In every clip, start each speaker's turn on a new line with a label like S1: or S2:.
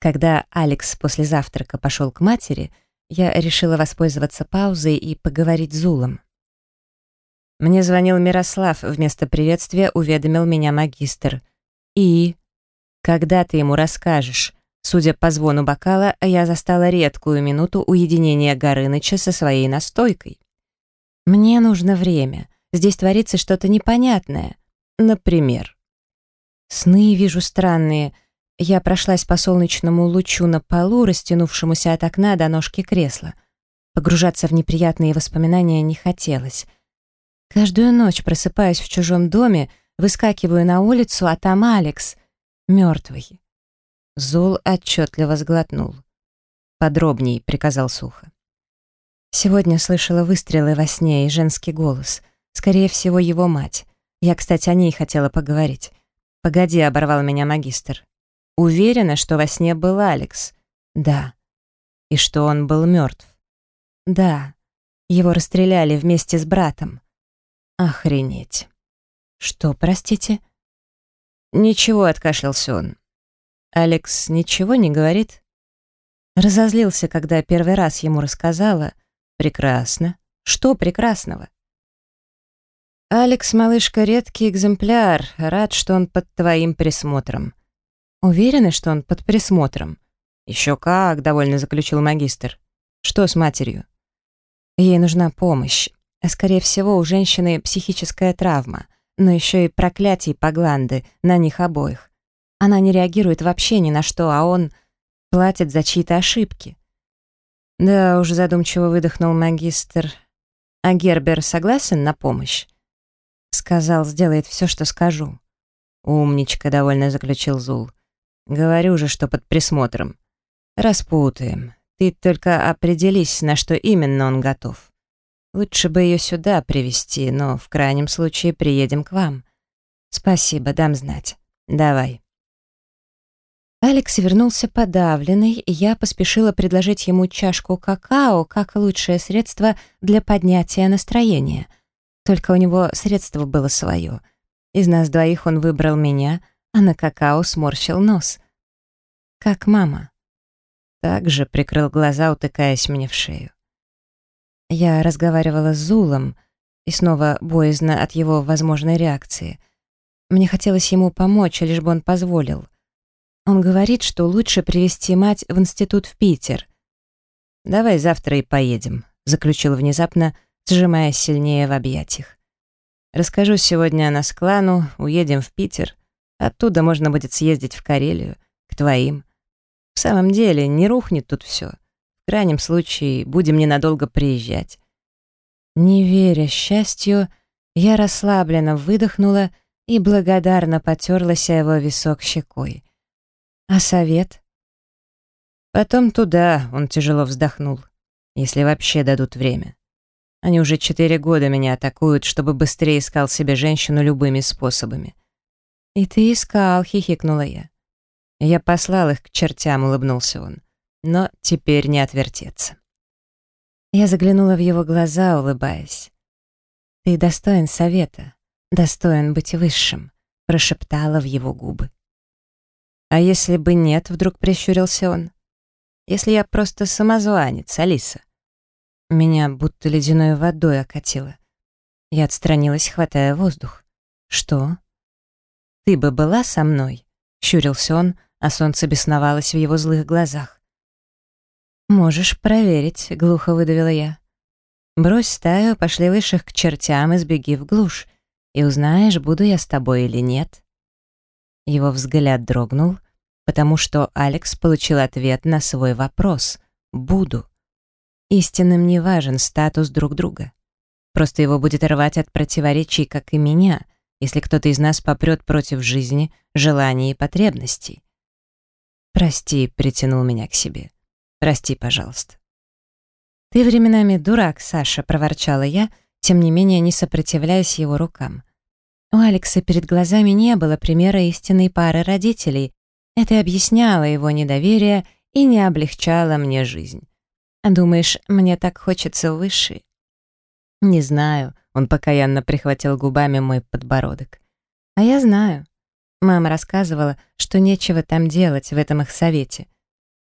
S1: Когда Алекс после завтрака пошел к матери, я решила воспользоваться паузой и поговорить с Зулом. Мне звонил Мирослав, вместо приветствия уведомил меня магистр. «И? Когда ты ему расскажешь?» Судя по звону бокала, я застала редкую минуту уединения Горыныча со своей настойкой. «Мне нужно время. Здесь творится что-то непонятное. Например?» «Сны вижу странные. Я прошлась по солнечному лучу на полу, растянувшемуся от окна до ножки кресла. Погружаться в неприятные воспоминания не хотелось. Каждую ночь просыпаюсь в чужом доме, выскакиваю на улицу, а там Алекс, мертвый. Зул отчетливо сглотнул. «Подробней», — приказал сухо. Сегодня слышала выстрелы во сне и женский голос. Скорее всего, его мать. Я, кстати, о ней хотела поговорить. «Погоди», — оборвал меня магистр. Уверена, что во сне был Алекс? Да. И что он был мертв? Да. Его расстреляли вместе с братом. Охренеть. Что, простите? Ничего, откашлялся он. Алекс ничего не говорит? Разозлился, когда первый раз ему рассказала. Прекрасно. Что прекрасного? Алекс, малышка, редкий экземпляр. Рад, что он под твоим присмотром. Уверены, что он под присмотром? Еще как, довольно заключил магистр. Что с матерью? Ей нужна помощь. А скорее всего, у женщины психическая травма, но еще и проклятие Погланды на них обоих. Она не реагирует вообще ни на что, а он платит за чьи-то ошибки. Да, уже задумчиво выдохнул магистр. А Гербер согласен на помощь? Сказал, сделает все, что скажу. Умничка, довольно заключил Зул. Говорю же, что под присмотром. Распутаем. Ты только определись, на что именно он готов. Лучше бы ее сюда привести, но в крайнем случае приедем к вам. Спасибо, дам знать. Давай. Алекс вернулся подавленный, и я поспешила предложить ему чашку какао как лучшее средство для поднятия настроения. Только у него средство было свое. Из нас двоих он выбрал меня, а на какао сморщил нос. Как мама. Также прикрыл глаза, утыкаясь мне в шею. Я разговаривала с Зулом, и снова боязно от его возможной реакции. Мне хотелось ему помочь, лишь бы он позволил. Он говорит, что лучше привести мать в институт в Питер. «Давай завтра и поедем», — заключил внезапно, сжимая сильнее в объятиях. «Расскажу сегодня о Насклану, уедем в Питер, Оттуда можно будет съездить в Карелию, к твоим. В самом деле, не рухнет тут все. В крайнем случае, будем ненадолго приезжать. Не веря счастью, я расслабленно выдохнула и благодарно потерлась его висок щекой. А совет? Потом туда, он тяжело вздохнул, если вообще дадут время. Они уже четыре года меня атакуют, чтобы быстрее искал себе женщину любыми способами. «И ты искал», — хихикнула я. Я послал их к чертям, улыбнулся он. Но теперь не отвертеться. Я заглянула в его глаза, улыбаясь. «Ты достоин совета, достоин быть высшим», — прошептала в его губы. «А если бы нет?» — вдруг прищурился он. «Если я просто самозванец, Алиса?» Меня будто ледяной водой окатило. Я отстранилась, хватая воздух. «Что?» «Ты бы была со мной?» — щурился он, а солнце бесновалось в его злых глазах. «Можешь проверить», — глухо выдавила я. «Брось стаю, пошли высших к чертям и сбеги в глушь, и узнаешь, буду я с тобой или нет». Его взгляд дрогнул, потому что Алекс получил ответ на свой вопрос «Буду». Истинным не важен статус друг друга. Просто его будет рвать от противоречий, как и меня, если кто-то из нас попрет против жизни, желаний и потребностей. «Прости», — притянул меня к себе. «Прости, пожалуйста». «Ты временами дурак, Саша», — проворчала я, тем не менее не сопротивляясь его рукам. У Алекса перед глазами не было примера истинной пары родителей. Это объясняло его недоверие и не облегчало мне жизнь. Думаешь, мне так хочется выше? Не знаю, он покаянно прихватил губами мой подбородок. А я знаю. Мама рассказывала, что нечего там делать в этом их совете.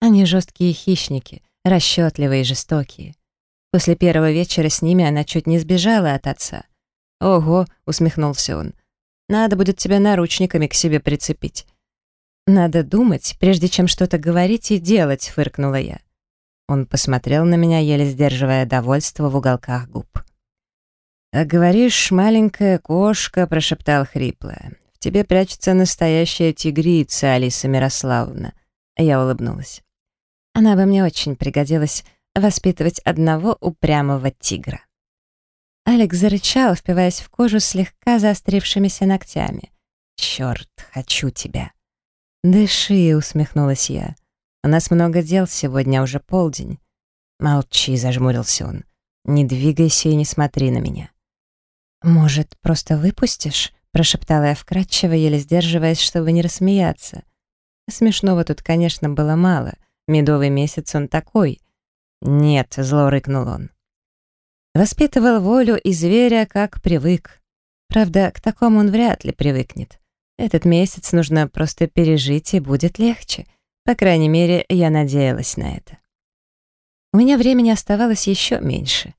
S1: Они жесткие хищники, расчетливые и жестокие. После первого вечера с ними она чуть не сбежала от отца. «Ого!» — усмехнулся он. «Надо будет тебя наручниками к себе прицепить». «Надо думать, прежде чем что-то говорить и делать», — фыркнула я. Он посмотрел на меня, еле сдерживая довольство в уголках губ. «А говоришь, маленькая кошка», — прошептал хрипло. «В тебе прячется настоящая тигрица, Алиса Мирославовна». Я улыбнулась. Она бы мне очень пригодилась воспитывать одного упрямого тигра. Алекс зарычал, впиваясь в кожу слегка заострившимися ногтями. «Черт, хочу тебя!» «Дыши», — усмехнулась я. У нас много дел сегодня, уже полдень. Молчи, зажмурился он. Не двигайся и не смотри на меня. Может, просто выпустишь? Прошептала я вкратчиво, еле сдерживаясь, чтобы не рассмеяться. Смешного тут, конечно, было мало. Медовый месяц он такой. Нет, зло рыкнул он. Воспитывал волю и зверя, как привык. Правда, к такому он вряд ли привыкнет. Этот месяц нужно просто пережить, и будет легче. По крайней мере, я надеялась на это. У меня времени оставалось еще меньше.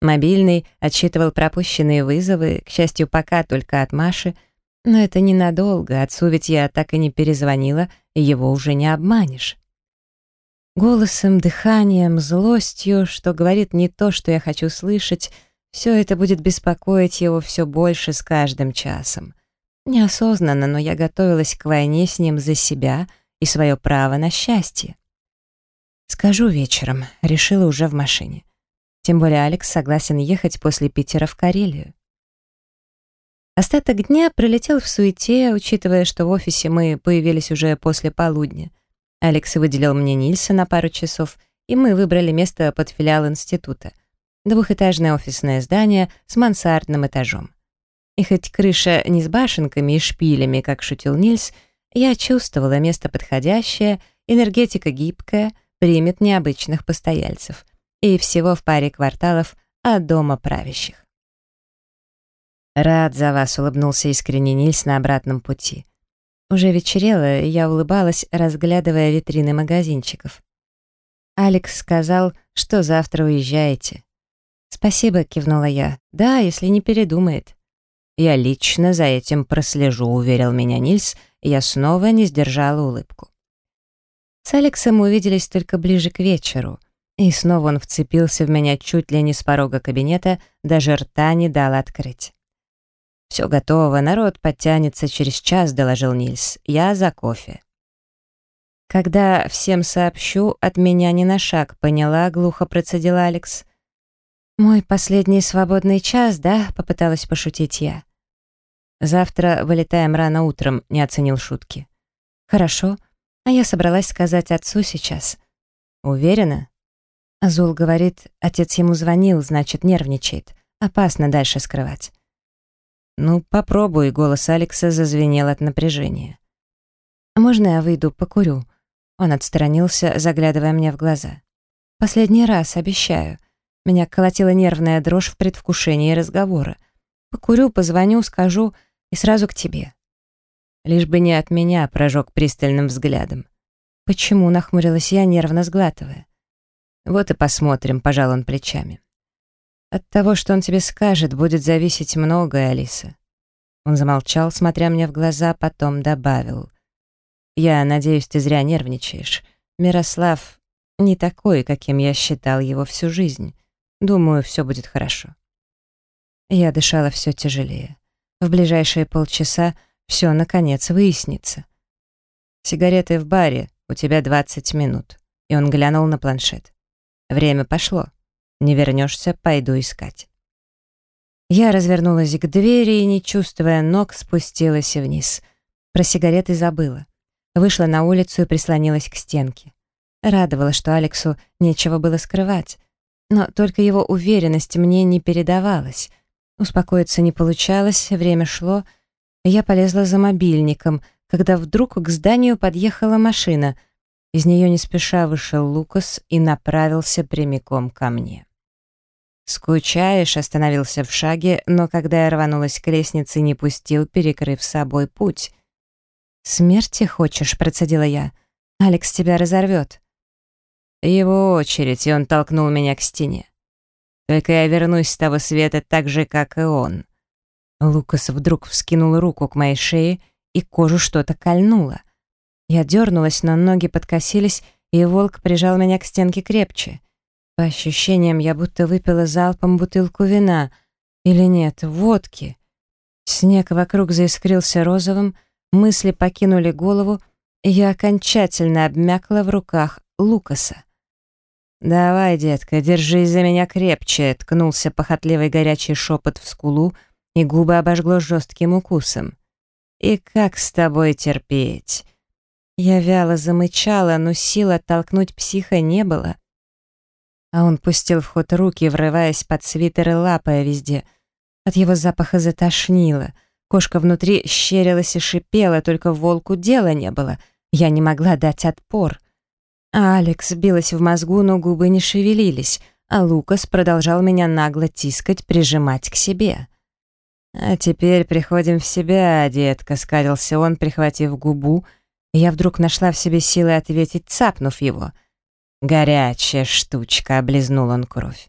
S1: Мобильный отсчитывал пропущенные вызовы, к счастью, пока только от Маши, но это ненадолго, отцу ведь я так и не перезвонила, и его уже не обманешь. Голосом, дыханием, злостью, что говорит не то, что я хочу слышать, все это будет беспокоить его все больше с каждым часом. Неосознанно, но я готовилась к войне с ним за себя — и свое право на счастье. Скажу вечером, решила уже в машине. Тем более Алекс согласен ехать после Питера в Карелию. Остаток дня пролетел в суете, учитывая, что в офисе мы появились уже после полудня. Алекс выделил мне Нильса на пару часов, и мы выбрали место под филиал института. Двухэтажное офисное здание с мансардным этажом. И хоть крыша не с башенками и шпилями, как шутил Нильс, я чувствовала место подходящее, энергетика гибкая, примет необычных постояльцев. И всего в паре кварталов от дома правящих. «Рад за вас», — улыбнулся искренне Нильс на обратном пути. Уже вечерело, и я улыбалась, разглядывая витрины магазинчиков. Алекс сказал, что завтра уезжаете. «Спасибо», — кивнула я. «Да, если не передумает». «Я лично за этим прослежу», — уверил меня Нильс, я снова не сдержала улыбку. С Алексом увиделись только ближе к вечеру, и снова он вцепился в меня чуть ли не с порога кабинета, даже рта не дал открыть. «Все готово, народ подтянется через час», — доложил Нильс. «Я за кофе». «Когда всем сообщу, от меня ни на шаг, поняла», — глухо процедил Алекс. «Мой последний свободный час, да?» — попыталась пошутить я. Завтра вылетаем рано утром, не оценил шутки. Хорошо, а я собралась сказать отцу сейчас. Уверена? Азул говорит, отец ему звонил, значит, нервничает. Опасно дальше скрывать. Ну, попробуй, голос Алекса зазвенел от напряжения. Можно я выйду, покурю? Он отстранился, заглядывая мне в глаза. Последний раз, обещаю. Меня колотила нервная дрожь в предвкушении разговора. Покурю, позвоню, скажу, и сразу к тебе. Лишь бы не от меня прожег пристальным взглядом. Почему, нахмурилась я, нервно сглатывая. Вот и посмотрим, пожал он плечами. От того, что он тебе скажет, будет зависеть многое, Алиса. Он замолчал, смотря мне в глаза, потом добавил. «Я надеюсь, ты зря нервничаешь. Мирослав не такой, каким я считал его всю жизнь. Думаю, все будет хорошо». Я дышала все тяжелее. В ближайшие полчаса все, наконец, выяснится. «Сигареты в баре, у тебя 20 минут». И он глянул на планшет. «Время пошло. Не вернешься, пойду искать». Я развернулась к двери и, не чувствуя ног, спустилась вниз. Про сигареты забыла. Вышла на улицу и прислонилась к стенке. Радовало, что Алексу нечего было скрывать. Но только его уверенность мне не передавалась — Успокоиться не получалось, время шло. Я полезла за мобильником, когда вдруг к зданию подъехала машина. Из нее не спеша вышел Лукас и направился прямиком ко мне. «Скучаешь?» — остановился в шаге, но когда я рванулась к лестнице, не пустил, перекрыв собой путь. «Смерти хочешь?» — процедила я. «Алекс тебя разорвет». Его очередь, и он толкнул меня к стене. Только я вернусь с того света так же, как и он. Лукас вдруг вскинул руку к моей шее, и кожу что-то кольнуло. Я дернулась, но ноги подкосились, и волк прижал меня к стенке крепче. По ощущениям, я будто выпила залпом бутылку вина. Или нет, водки. Снег вокруг заискрился розовым, мысли покинули голову, и я окончательно обмякла в руках Лукаса. «Давай, детка, держись за меня крепче», — ткнулся похотливый горячий шепот в скулу, и губы обожгло жестким укусом. «И как с тобой терпеть?» Я вяло замычала, но сил оттолкнуть психа не было. А он пустил в ход руки, врываясь под свитер и лапая везде. От его запаха затошнило. Кошка внутри щерилась и шипела, только волку дела не было. Я не могла дать отпор. А Алекс билась в мозгу, но губы не шевелились, а Лукас продолжал меня нагло тискать, прижимать к себе. «А теперь приходим в себя, детка», — скалился он, прихватив губу, я вдруг нашла в себе силы ответить, цапнув его. «Горячая штучка», — облизнул он кровь.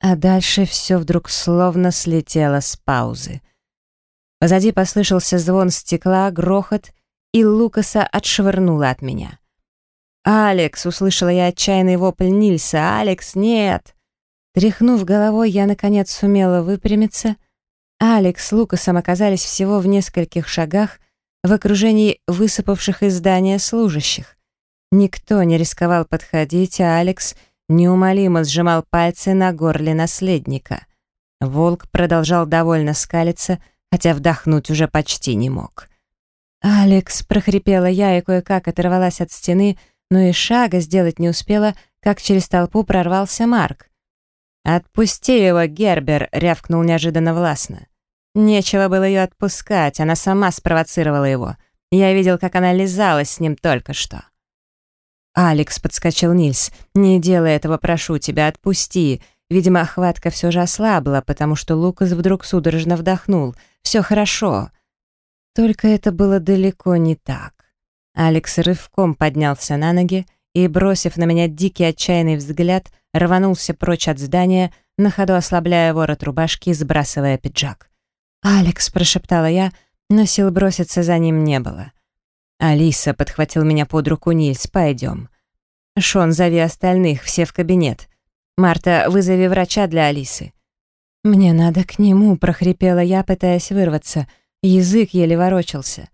S1: А дальше все вдруг словно слетело с паузы. Позади послышался звон стекла, грохот, и Лукаса отшвырнуло от меня. «Алекс!» — услышала я отчаянный вопль Нильса. «Алекс, нет!» Тряхнув головой, я, наконец, сумела выпрямиться. Алекс с Лукасом оказались всего в нескольких шагах в окружении высыпавших из здания служащих. Никто не рисковал подходить, а Алекс неумолимо сжимал пальцы на горле наследника. Волк продолжал довольно скалиться, хотя вдохнуть уже почти не мог. «Алекс!» — прохрипела я и кое-как оторвалась от стены — но и шага сделать не успела, как через толпу прорвался Марк. «Отпусти его, Гербер!» — рявкнул неожиданно властно. Нечего было ее отпускать, она сама спровоцировала его. Я видел, как она лизалась с ним только что. «Алекс», — подскочил Нильс, — «не делай этого, прошу тебя, отпусти». Видимо, охватка все же ослабла, потому что Лукас вдруг судорожно вдохнул. «Все хорошо». Только это было далеко не так. Алекс рывком поднялся на ноги и, бросив на меня дикий отчаянный взгляд, рванулся прочь от здания, на ходу ослабляя ворот рубашки и сбрасывая пиджак. «Алекс», — прошептала я, но сил броситься за ним не было. «Алиса», — подхватил меня под руку Нильс, — «пойдем». «Шон, зови остальных, все в кабинет. Марта, вызови врача для Алисы». «Мне надо к нему», — прохрипела я, пытаясь вырваться. Язык еле ворочался.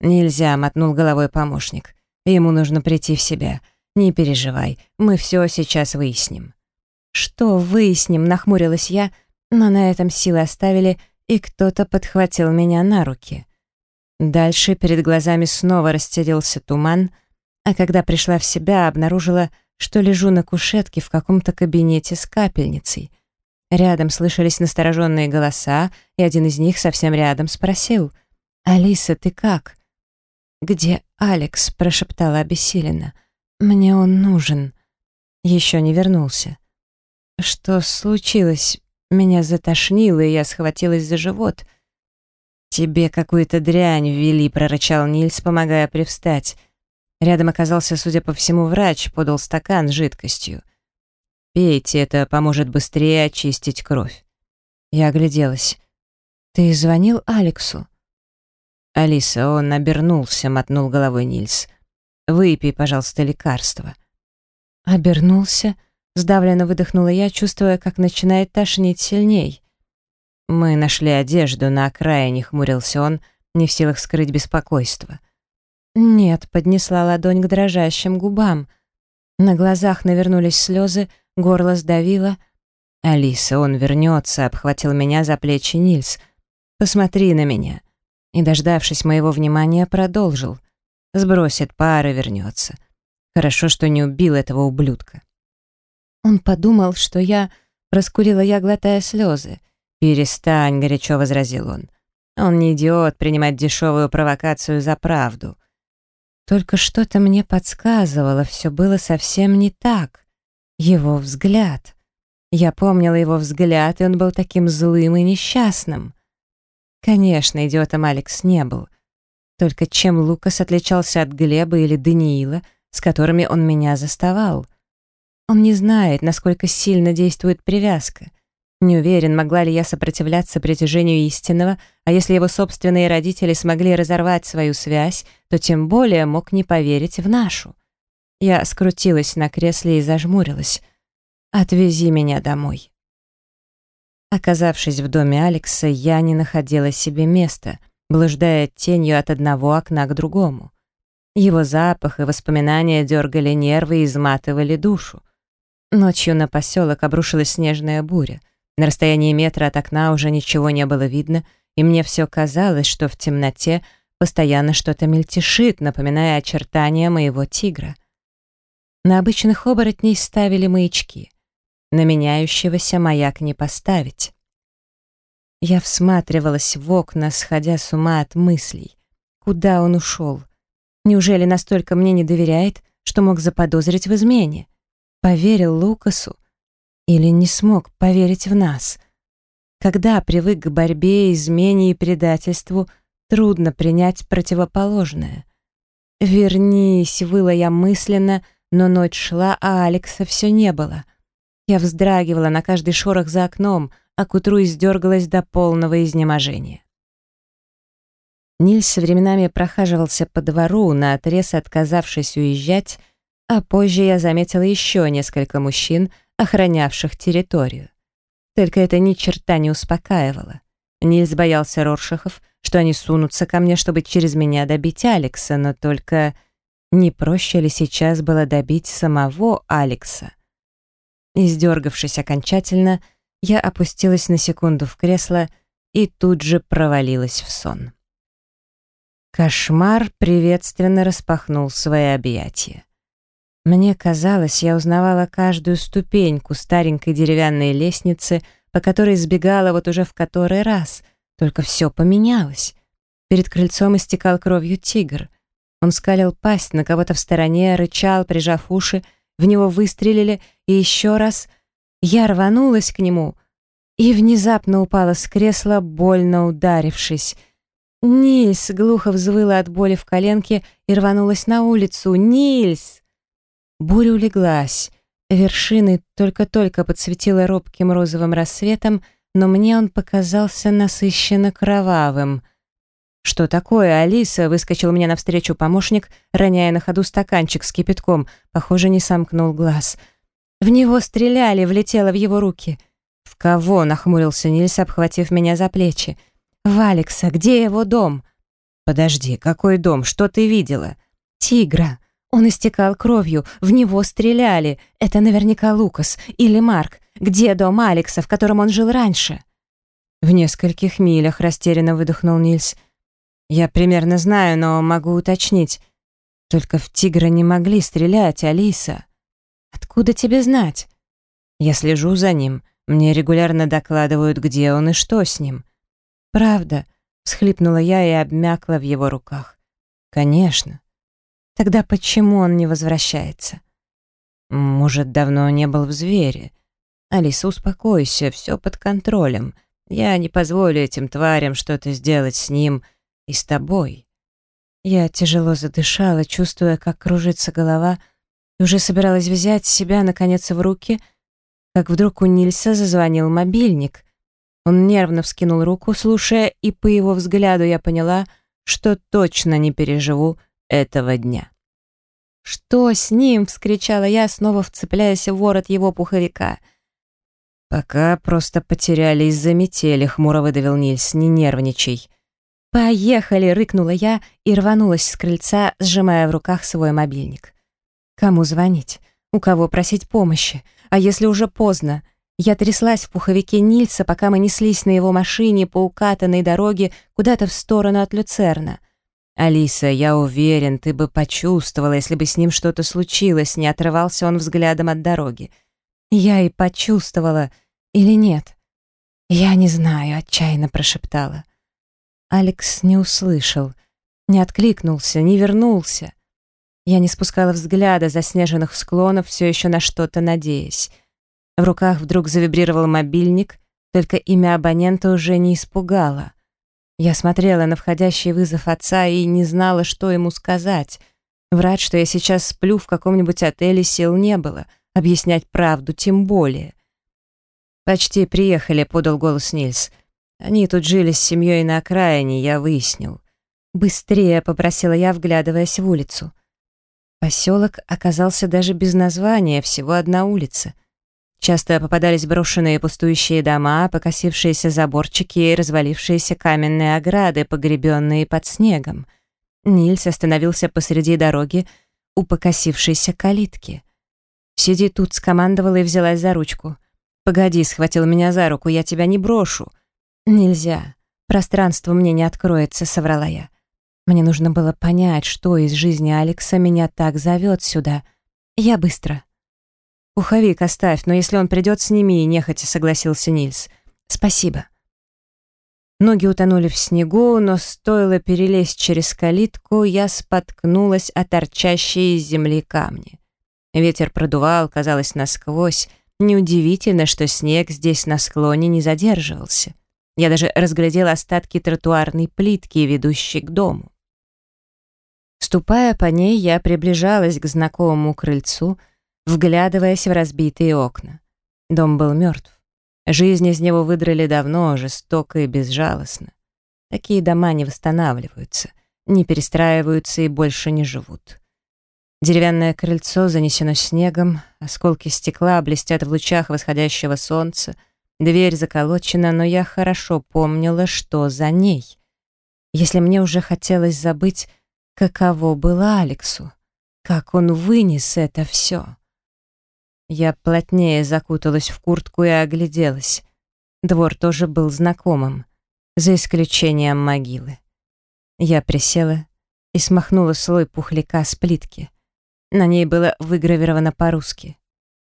S1: «Нельзя», — мотнул головой помощник. «Ему нужно прийти в себя. Не переживай, мы все сейчас выясним». «Что выясним?» — нахмурилась я, но на этом силы оставили, и кто-то подхватил меня на руки. Дальше перед глазами снова расстелился туман, а когда пришла в себя, обнаружила, что лежу на кушетке в каком-то кабинете с капельницей. Рядом слышались настороженные голоса, и один из них совсем рядом спросил, «Алиса, ты как?» «Где Алекс?» — прошептала обессиленно. «Мне он нужен». Еще не вернулся. «Что случилось?» Меня затошнило, и я схватилась за живот. «Тебе какую-то дрянь ввели», — прорычал Нильс, помогая привстать. Рядом оказался, судя по всему, врач, подал стакан с жидкостью. «Пейте, это поможет быстрее очистить кровь». Я огляделась. «Ты звонил Алексу?» «Алиса, он обернулся», — мотнул головой Нильс. «Выпей, пожалуйста, лекарство». «Обернулся?» — сдавленно выдохнула я, чувствуя, как начинает тошнить сильней. «Мы нашли одежду на окраине», — хмурился он, не в силах скрыть беспокойство. «Нет», — поднесла ладонь к дрожащим губам. На глазах навернулись слезы, горло сдавило. «Алиса, он вернется», — обхватил меня за плечи Нильс. «Посмотри на меня» и, дождавшись моего внимания, продолжил. Сбросит пар вернется. Хорошо, что не убил этого ублюдка. Он подумал, что я... Раскурила я, глотая слезы. «Перестань», — горячо возразил он. «Он не идиот принимать дешевую провокацию за правду». Только что-то мне подсказывало, все было совсем не так. Его взгляд. Я помнила его взгляд, и он был таким злым и несчастным. Конечно, идиотом Алекс не был. Только чем Лукас отличался от Глеба или Даниила, с которыми он меня заставал? Он не знает, насколько сильно действует привязка. Не уверен, могла ли я сопротивляться притяжению истинного, а если его собственные родители смогли разорвать свою связь, то тем более мог не поверить в нашу. Я скрутилась на кресле и зажмурилась. «Отвези меня домой». Оказавшись в доме Алекса, я не находила себе места, блуждая тенью от одного окна к другому. Его запах и воспоминания дергали нервы и изматывали душу. Ночью на поселок обрушилась снежная буря. На расстоянии метра от окна уже ничего не было видно, и мне все казалось, что в темноте постоянно что-то мельтешит, напоминая очертания моего тигра. На обычных оборотней ставили маячки. На меняющегося маяк не поставить. Я всматривалась в окна, сходя с ума от мыслей. Куда он ушел? Неужели настолько мне не доверяет, что мог заподозрить в измене? Поверил Лукасу? Или не смог поверить в нас? Когда привык к борьбе, измене и предательству, трудно принять противоположное. «Вернись», — выла я мысленно, но ночь шла, а Алекса все не было. Я вздрагивала на каждый шорох за окном, а к утру издергалась до полного изнеможения. Нильс временами прохаживался по двору, наотрез отказавшись уезжать, а позже я заметила еще несколько мужчин, охранявших территорию. Только это ни черта не успокаивало. Нильс боялся Роршахов, что они сунутся ко мне, чтобы через меня добить Алекса, но только не проще ли сейчас было добить самого Алекса? Издергавшись окончательно, я опустилась на секунду в кресло и тут же провалилась в сон. Кошмар приветственно распахнул свои объятия. Мне казалось, я узнавала каждую ступеньку старенькой деревянной лестницы, по которой сбегала вот уже в который раз, только все поменялось. Перед крыльцом истекал кровью тигр. Он скалил пасть на кого-то в стороне, рычал, прижав уши, в него выстрелили, и еще раз я рванулась к нему и внезапно упала с кресла, больно ударившись. «Нильс!» — глухо взвыла от боли в коленке и рванулась на улицу. «Нильс!» Буря улеглась. Вершины только-только подсветила робким розовым рассветом, но мне он показался насыщенно кровавым. «Что такое, Алиса?» — выскочил мне навстречу помощник, роняя на ходу стаканчик с кипятком. Похоже, не сомкнул глаз. В него стреляли, влетело в его руки. «В кого?» — нахмурился Нильс, обхватив меня за плечи. «В Алекса. Где его дом?» «Подожди, какой дом? Что ты видела?» «Тигра. Он истекал кровью, в него стреляли. Это наверняка Лукас или Марк. Где дом Алекса, в котором он жил раньше? В нескольких милях растерянно выдохнул Нильс. Я примерно знаю, но могу уточнить. Только в тигра не могли стрелять, Алиса. Откуда тебе знать? Я слежу за ним. Мне регулярно докладывают, где он и что с ним. Правда, всхлипнула я и обмякла в его руках. Конечно. Тогда почему он не возвращается? Может, давно не был в звере? Алиса, успокойся, все под контролем. Я не позволю этим тварям что-то сделать с ним и с тобой. Я тяжело задышала, чувствуя, как кружится голова, и уже собиралась взять себя, наконец, в руки, как вдруг у Нильса зазвонил мобильник. Он нервно вскинул руку, слушая, и по его взгляду я поняла, что точно не переживу этого дня. «Что с ним?» — вскричала я, снова вцепляясь в ворот его пуховика. «Пока просто потеряли из-за метели», — хмуро выдавил Нильс, — «не нервничай». «Поехали!» — рыкнула я и рванулась с крыльца, сжимая в руках свой мобильник. «Кому звонить? У кого просить помощи? А если уже поздно?» Я тряслась в пуховике Нильса, пока мы неслись на его машине по укатанной дороге куда-то в сторону от Люцерна. «Алиса, я уверен, ты бы почувствовала, если бы с ним что-то случилось», не отрывался он взглядом от дороги. «Я и почувствовала. Или нет?» «Я не знаю», — отчаянно прошептала. Алекс не услышал, не откликнулся, не вернулся. Я не спускала взгляда заснеженных склонов, все еще на что-то надеясь. В руках вдруг завибрировал мобильник, только имя абонента уже не испугало. Я смотрела на входящий вызов отца и не знала, что ему сказать. Врать, что я сейчас сплю в каком-нибудь отеле, сил не было. объяснять правду тем более. «Почти приехали», — подал голос Нильс. «Они тут жили с семьей на окраине, я выяснил». «Быстрее», — попросила я, вглядываясь в улицу. Поселок оказался даже без названия, всего одна улица. Часто попадались брошенные пустующие дома, покосившиеся заборчики и развалившиеся каменные ограды, погребенные под снегом. Нильс остановился посреди дороги у покосившейся калитки. «Сиди тут», — скомандовала и взялась за ручку. «Погоди», — схватил меня за руку, — «я тебя не брошу». «Нельзя. Пространство мне не откроется», — соврала я. Мне нужно было понять, что из жизни Алекса меня так зовет сюда. Я быстро. «Пуховик оставь, но если он придет, сними», — нехотя согласился Нильс. «Спасибо». Ноги утонули в снегу, но стоило перелезть через калитку, я споткнулась о торчащие из земли камни. Ветер продувал, казалось, насквозь. Неудивительно, что снег здесь на склоне не задерживался. Я даже разглядела остатки тротуарной плитки, ведущей к дому. Ступая по ней, я приближалась к знакомому крыльцу — вглядываясь в разбитые окна. Дом был мертв. Жизнь из него выдрали давно, жестоко и безжалостно. Такие дома не восстанавливаются, не перестраиваются и больше не живут. Деревянное крыльцо занесено снегом, осколки стекла блестят в лучах восходящего солнца, дверь заколочена, но я хорошо помнила, что за ней. Если мне уже хотелось забыть, каково было Алексу, как он вынес это все. Я плотнее закуталась в куртку и огляделась. Двор тоже был знакомым, за исключением могилы. Я присела и смахнула слой пухляка с плитки. На ней было выгравировано по-русски.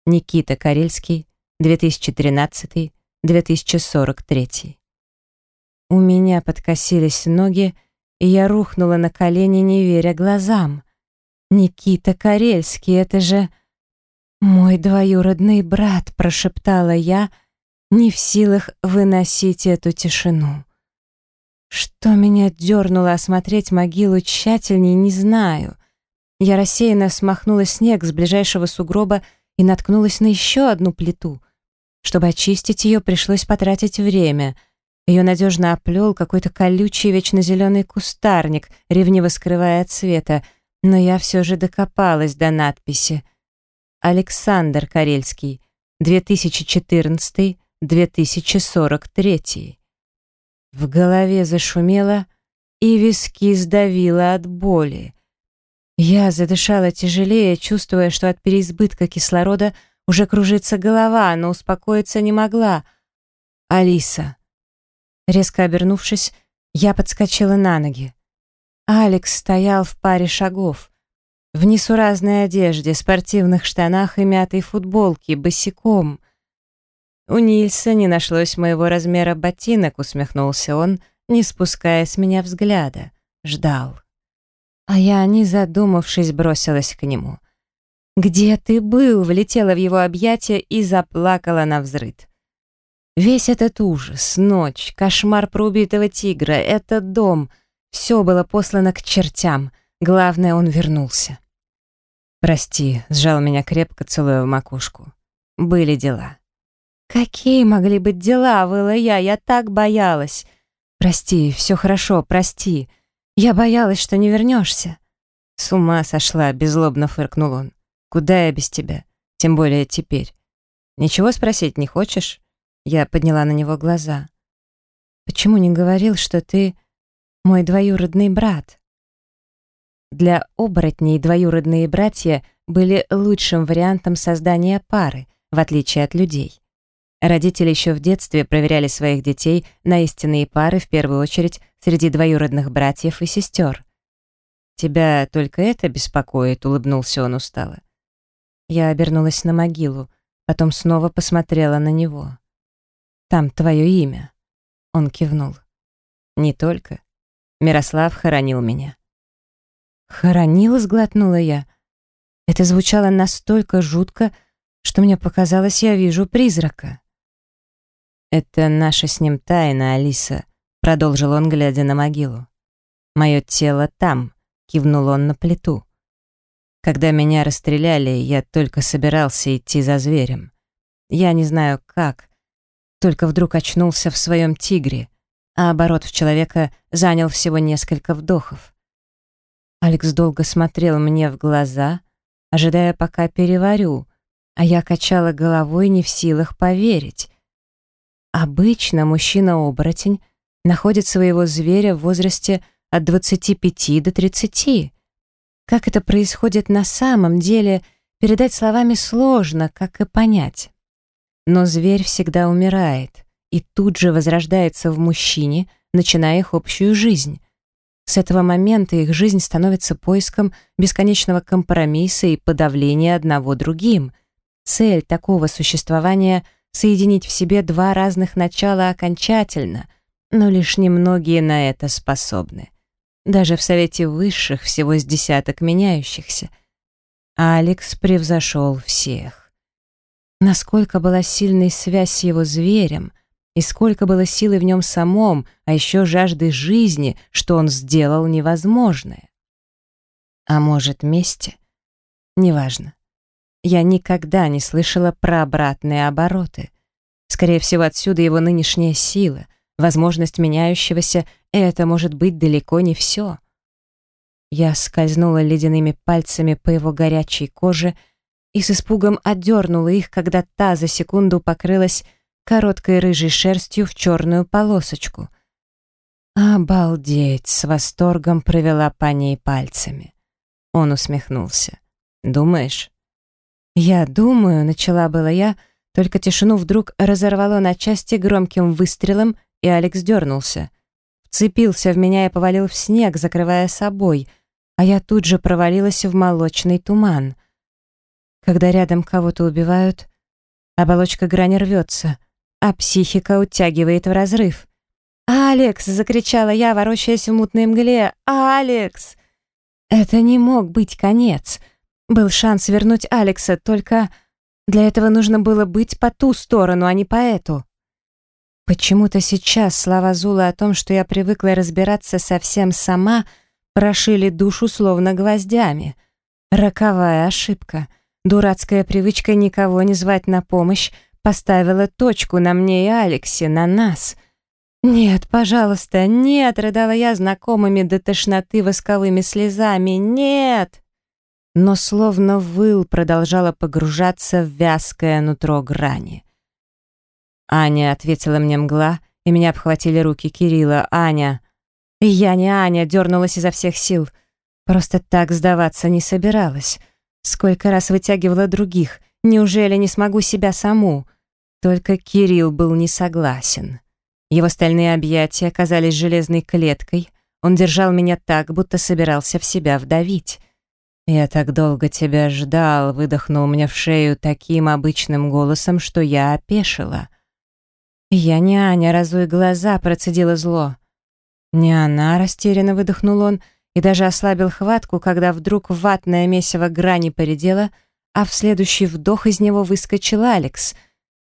S1: Никита Карельский, 2013-2043. У меня подкосились ноги, и я рухнула на колени, не веря глазам. Никита Карельский, это же... «Мой двоюродный брат», — прошептала я, не в силах выносить эту тишину. Что меня дернуло осмотреть могилу тщательнее, не знаю. Я рассеянно смахнула снег с ближайшего сугроба и наткнулась на еще одну плиту. Чтобы очистить ее, пришлось потратить время. Ее надежно оплел какой-то колючий вечно зеленый кустарник, ревниво скрывая от света, но я все же докопалась до надписи — Александр Карельский, 2014-2043. В голове зашумело и виски сдавило от боли. Я задышала тяжелее, чувствуя, что от переизбытка кислорода уже кружится голова, но успокоиться не могла. «Алиса». Резко обернувшись, я подскочила на ноги. Алекс стоял в паре шагов. В несуразной одежде, спортивных штанах и мятой футболке, босиком. «У Нильса не нашлось моего размера ботинок», — усмехнулся он, не спуская с меня взгляда. Ждал. А я, не задумавшись, бросилась к нему. «Где ты был?» — влетела в его объятия и заплакала на взрыд. Весь этот ужас, ночь, кошмар про убитого тигра, этот дом — все было послано к чертям. Главное, он вернулся. «Прости», — сжал меня крепко, целуя в макушку. «Были дела». «Какие могли быть дела?» — выла я. «Я так боялась». «Прости, все хорошо, прости. Я боялась, что не вернешься». «С ума сошла», — беззлобно фыркнул он. «Куда я без тебя? Тем более теперь. Ничего спросить не хочешь?» Я подняла на него глаза. «Почему не говорил, что ты мой двоюродный брат?» Для оборотней двоюродные братья были лучшим вариантом создания пары, в отличие от людей. Родители еще в детстве проверяли своих детей на истинные пары в первую очередь среди двоюродных братьев и сестер. «Тебя только это беспокоит?» — улыбнулся он устало. Я обернулась на могилу, потом снова посмотрела на него. «Там твое имя». Он кивнул. «Не только. Мирослав хоронил меня. «Хоронила?» — сглотнула я. Это звучало настолько жутко, что мне показалось, я вижу призрака. «Это наша с ним тайна, Алиса», — продолжил он, глядя на могилу. «Мое тело там», — кивнул он на плиту. Когда меня расстреляли, я только собирался идти за зверем. Я не знаю как, только вдруг очнулся в своем тигре, а оборот в человека занял всего несколько вдохов. Алекс долго смотрел мне в глаза, ожидая, пока переварю, а я качала головой, не в силах поверить. Обычно мужчина-оборотень находит своего зверя в возрасте от 25 до 30. Как это происходит на самом деле, передать словами сложно, как и понять. Но зверь всегда умирает и тут же возрождается в мужчине, начиная их общую жизнь. С этого момента их жизнь становится поиском бесконечного компромисса и подавления одного другим. Цель такого существования — соединить в себе два разных начала окончательно, но лишь немногие на это способны. Даже в Совете Высших всего с десяток меняющихся. Алекс превзошел всех. Насколько была сильной связь с его зверем, и сколько было силы в нем самом, а еще жажды жизни, что он сделал невозможное. А может, мести? Неважно. Я никогда не слышала про обратные обороты. Скорее всего, отсюда его нынешняя сила, возможность меняющегося это может быть далеко не все. Я скользнула ледяными пальцами по его горячей коже и с испугом отдернула их, когда та за секунду покрылась короткой рыжей шерстью в черную полосочку. «Обалдеть!» — с восторгом провела по ней пальцами. Он усмехнулся. «Думаешь?» «Я думаю», — начала была я, только тишину вдруг разорвало на части громким выстрелом, и Алекс дернулся — вцепился в меня и повалил в снег, закрывая собой, а я тут же провалилась в молочный туман. Когда рядом кого-то убивают, оболочка грани рвется, а психика утягивает в разрыв. «Алекс!» — закричала я, ворочаясь в мутной мгле. «Алекс!» Это не мог быть конец. Был шанс вернуть Алекса, только для этого нужно было быть по ту сторону, а не по эту. Почему-то сейчас слова Зулы о том, что я привыкла разбираться совсем сама, прошили душу словно гвоздями. Роковая ошибка. Дурацкая привычка никого не звать на помощь поставила точку на мне и Алексе, на нас. «Нет, пожалуйста, нет!» — рыдала я знакомыми до тошноты восковыми слезами. «Нет!» Но словно выл продолжала погружаться в вязкое нутро грани. «Аня», — ответила мне мгла, и меня обхватили руки Кирилла. «Аня». я не Аня, дернулась изо всех сил. Просто так сдаваться не собиралась. Сколько раз вытягивала других. Неужели не смогу себя саму? Только Кирилл был не согласен. Его стальные объятия оказались железной клеткой. Он держал меня так, будто собирался в себя вдавить. «Я так долго тебя ждал», — выдохнул мне в шею таким обычным голосом, что я опешила. «Я не Аня, разуй глаза», — процедила зло. «Не она», — растерянно выдохнул он, и даже ослабил хватку, когда вдруг ватное месиво грани поредела, а в следующий вдох из него выскочил Алекс.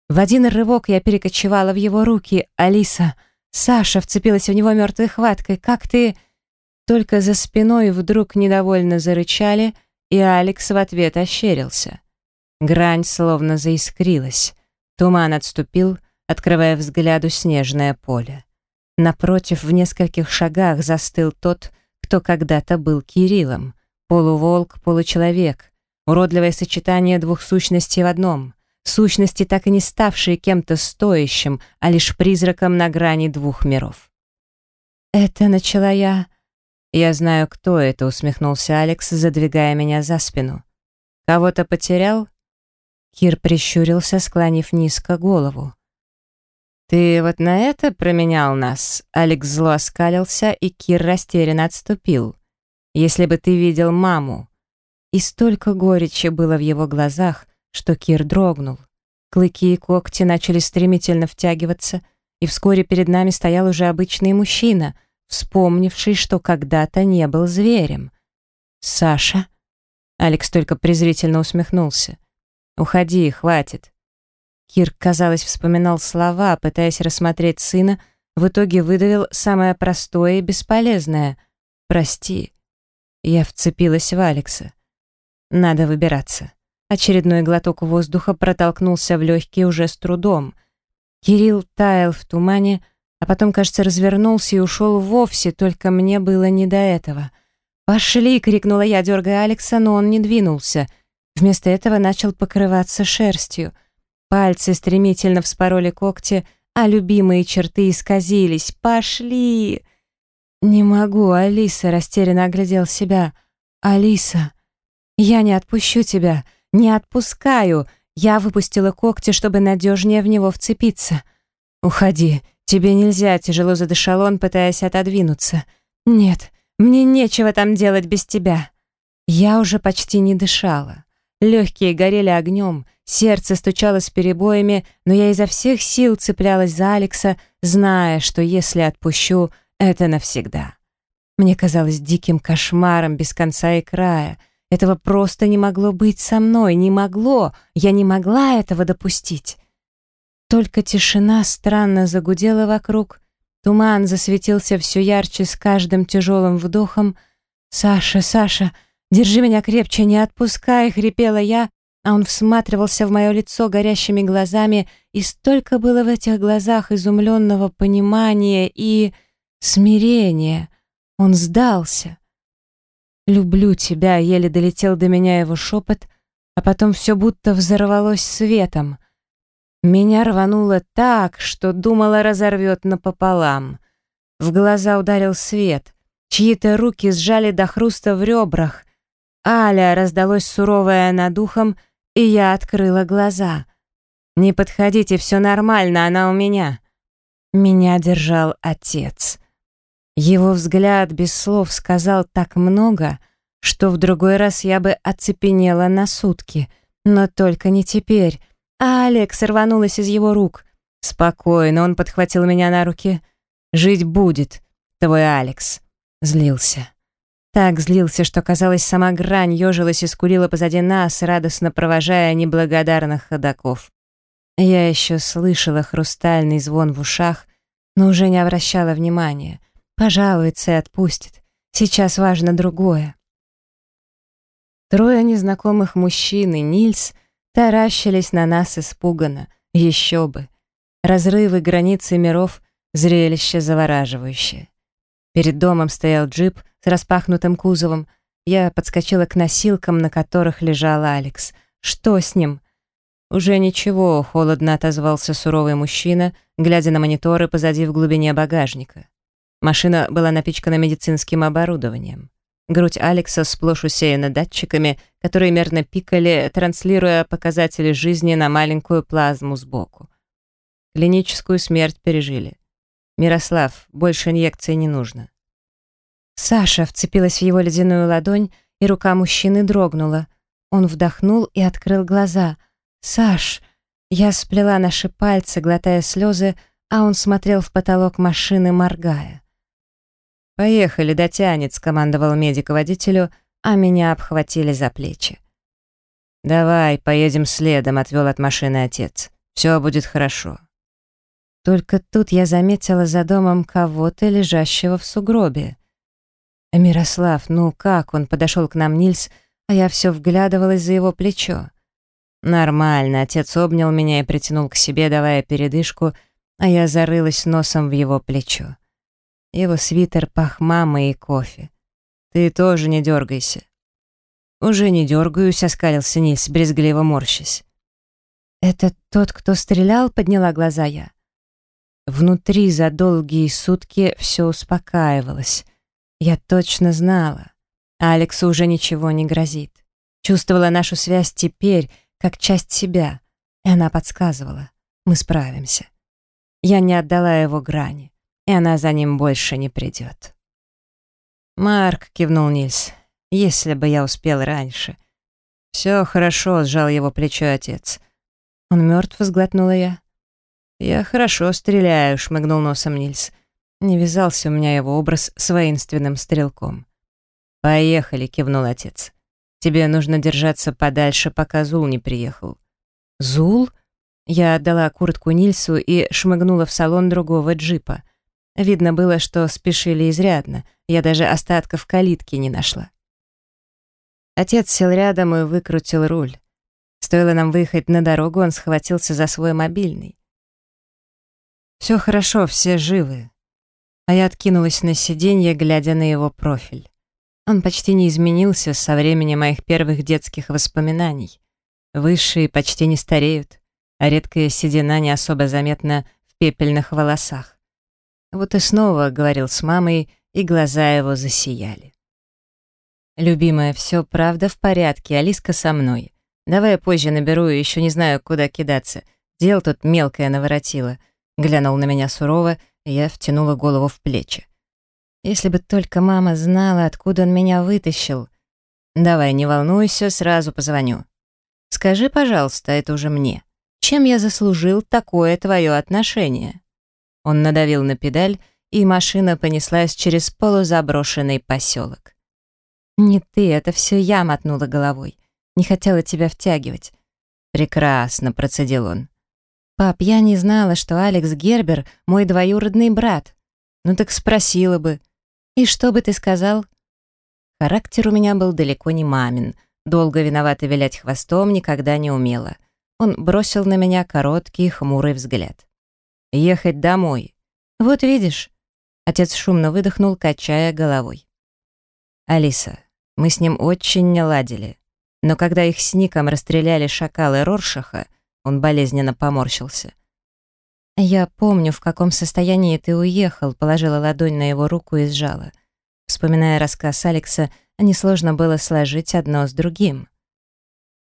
S1: В один рывок я перекочевала в его руки. «Алиса!» Саша вцепилась в него мертвой хваткой. «Как ты...» Только за спиной вдруг недовольно зарычали, и Алекс в ответ ощерился. Грань словно заискрилась. Туман отступил, открывая взгляду снежное поле. Напротив, в нескольких шагах застыл тот, кто когда-то был Кириллом. Полуволк, получеловек. Уродливое сочетание двух сущностей в одном. Сущности, так и не ставшие кем-то стоящим, а лишь призраком на грани двух миров. «Это начала я...» «Я знаю, кто это», — усмехнулся Алекс, задвигая меня за спину. «Кого-то потерял?» Кир прищурился, склонив низко голову. «Ты вот на это променял нас?» Алекс зло оскалился, и Кир растерянно отступил. «Если бы ты видел маму!» И столько горечи было в его глазах, что Кир дрогнул. Клыки и когти начали стремительно втягиваться, и вскоре перед нами стоял уже обычный мужчина, вспомнивший, что когда-то не был зверем. «Саша?» Алекс только презрительно усмехнулся. «Уходи, хватит. Кир, казалось, вспоминал слова, пытаясь рассмотреть сына, в итоге выдавил самое простое и бесполезное «Прости». Я вцепилась в Алекса. Надо выбираться. Очередной глоток воздуха протолкнулся в легкие уже с трудом. Кирилл таял в тумане, а потом, кажется, развернулся и ушел вовсе, только мне было не до этого. «Пошли!» — крикнула я, дергая Алекса, но он не двинулся. Вместо этого начал покрываться шерстью. Пальцы стремительно вспороли когти, а любимые черты исказились. «Пошли!» «Не могу, Алиса!» — растерянно оглядел себя. «Алиса, я не отпущу тебя, не отпускаю!» Я выпустила когти, чтобы надежнее в него вцепиться. «Уходи, тебе нельзя», — тяжело задышал он, пытаясь отодвинуться. «Нет, мне нечего там делать без тебя». Я уже почти не дышала. Легкие горели огнем, сердце стучало с перебоями, но я изо всех сил цеплялась за Алекса, зная, что если отпущу, это навсегда. Мне казалось диким кошмаром без конца и края. Этого просто не могло быть со мной, не могло, я не могла этого допустить. Только тишина странно загудела вокруг, туман засветился все ярче с каждым тяжелым вдохом. «Саша, Саша, держи меня крепче, не отпускай!» — хрипела я, а он всматривался в мое лицо горящими глазами, и столько было в этих глазах изумленного понимания и смирения. Он сдался. «Люблю тебя», — еле долетел до меня его шепот, а потом все будто взорвалось светом. Меня рвануло так, что думала разорвет напополам. В глаза ударил свет, чьи-то руки сжали до хруста в ребрах. Аля раздалось суровое над ухом, и я открыла глаза. «Не подходите, все нормально, она у меня». Меня держал отец. Его взгляд без слов сказал так много, что в другой раз я бы оцепенела на сутки, но только не теперь. А Алекс рванулась из его рук. Спокойно, он подхватил меня на руки. «Жить будет, твой Алекс». Злился. Так злился, что, казалось, сама грань ежилась и скулила позади нас, радостно провожая неблагодарных ходаков. Я еще слышала хрустальный звон в ушах, но уже не обращала внимания. Пожалуется и отпустит. Сейчас важно другое. Трое незнакомых мужчин и Нильс таращились на нас испуганно. Еще бы. Разрывы границы миров — зрелище завораживающее. Перед домом стоял джип с распахнутым кузовом. Я подскочила к носилкам, на которых лежал Алекс. Что с ним? «Уже ничего», — холодно отозвался суровый мужчина, глядя на мониторы позади в глубине багажника. Машина была напичкана медицинским оборудованием. Грудь Алекса сплошь усеяна датчиками, которые мерно пикали, транслируя показатели жизни на маленькую плазму сбоку. Клиническую смерть пережили. «Мирослав, больше инъекций не нужно». Саша вцепилась в его ледяную ладонь, и рука мужчины дрогнула. Он вдохнул и открыл глаза. «Саш!» Я сплела наши пальцы, глотая слезы, а он смотрел в потолок машины, моргая. «Поехали, дотянет», — скомандовал медик водителю, а меня обхватили за плечи. «Давай, поедем следом», — отвел от машины отец. «Все будет хорошо». Только тут я заметила за домом кого-то, лежащего в сугробе. «Мирослав, ну как?» — он подошел к нам Нильс, а я все вглядывалась за его плечо. «Нормально», — отец обнял меня и притянул к себе, давая передышку, а я зарылась носом в его плечо. Его свитер пах мамой и кофе. «Ты тоже не дергайся». «Уже не дергаюсь», — оскалился Нильс, брезгливо морщась. «Это тот, кто стрелял?» — подняла глаза я. Внутри за долгие сутки все успокаивалось. Я точно знала. Алексу уже ничего не грозит. Чувствовала нашу связь теперь, как часть себя. И она подсказывала. Мы справимся. Я не отдала его грани и она за ним больше не придет. «Марк», — кивнул Нильс, — «если бы я успел раньше». «Все хорошо», — сжал его плечо отец. «Он мертв», — сглотнула я. «Я хорошо стреляю», — шмыгнул носом Нильс. Не вязался у меня его образ с воинственным стрелком. «Поехали», — кивнул отец. «Тебе нужно держаться подальше, пока Зул не приехал». «Зул?» Я отдала куртку Нильсу и шмыгнула в салон другого джипа. Видно было, что спешили изрядно. Я даже остатков калитки не нашла. Отец сел рядом и выкрутил руль. Стоило нам выехать на дорогу, он схватился за свой мобильный. «Все хорошо, все живы». А я откинулась на сиденье, глядя на его профиль. Он почти не изменился со времени моих первых детских воспоминаний. Высшие почти не стареют, а редкая седина не особо заметна в пепельных волосах. Вот и снова говорил с мамой, и глаза его засияли. «Любимая, все правда в порядке, Алиска со мной. Давай я позже наберу, еще не знаю, куда кидаться. Дел тут мелкое наворотило». Глянул на меня сурово, и я втянула голову в плечи. Если бы только мама знала, откуда он меня вытащил. Давай, не волнуйся, сразу позвоню. Скажи, пожалуйста, это уже мне. Чем я заслужил такое твое отношение? Он надавил на педаль, и машина понеслась через полузаброшенный поселок. «Не ты, это все я», — мотнула головой. «Не хотела тебя втягивать». «Прекрасно», — процедил он. «Пап, я не знала, что Алекс Гербер — мой двоюродный брат. Ну так спросила бы. И что бы ты сказал?» Характер у меня был далеко не мамин. Долго виновато вилять хвостом никогда не умела. Он бросил на меня короткий хмурый взгляд. «Ехать домой. Вот видишь». Отец шумно выдохнул, качая головой. «Алиса, мы с ним очень не ладили. Но когда их с Ником расстреляли шакалы Роршаха, он болезненно поморщился. «Я помню, в каком состоянии ты уехал», положила ладонь на его руку и сжала. Вспоминая рассказ Алекса, несложно было сложить одно с другим.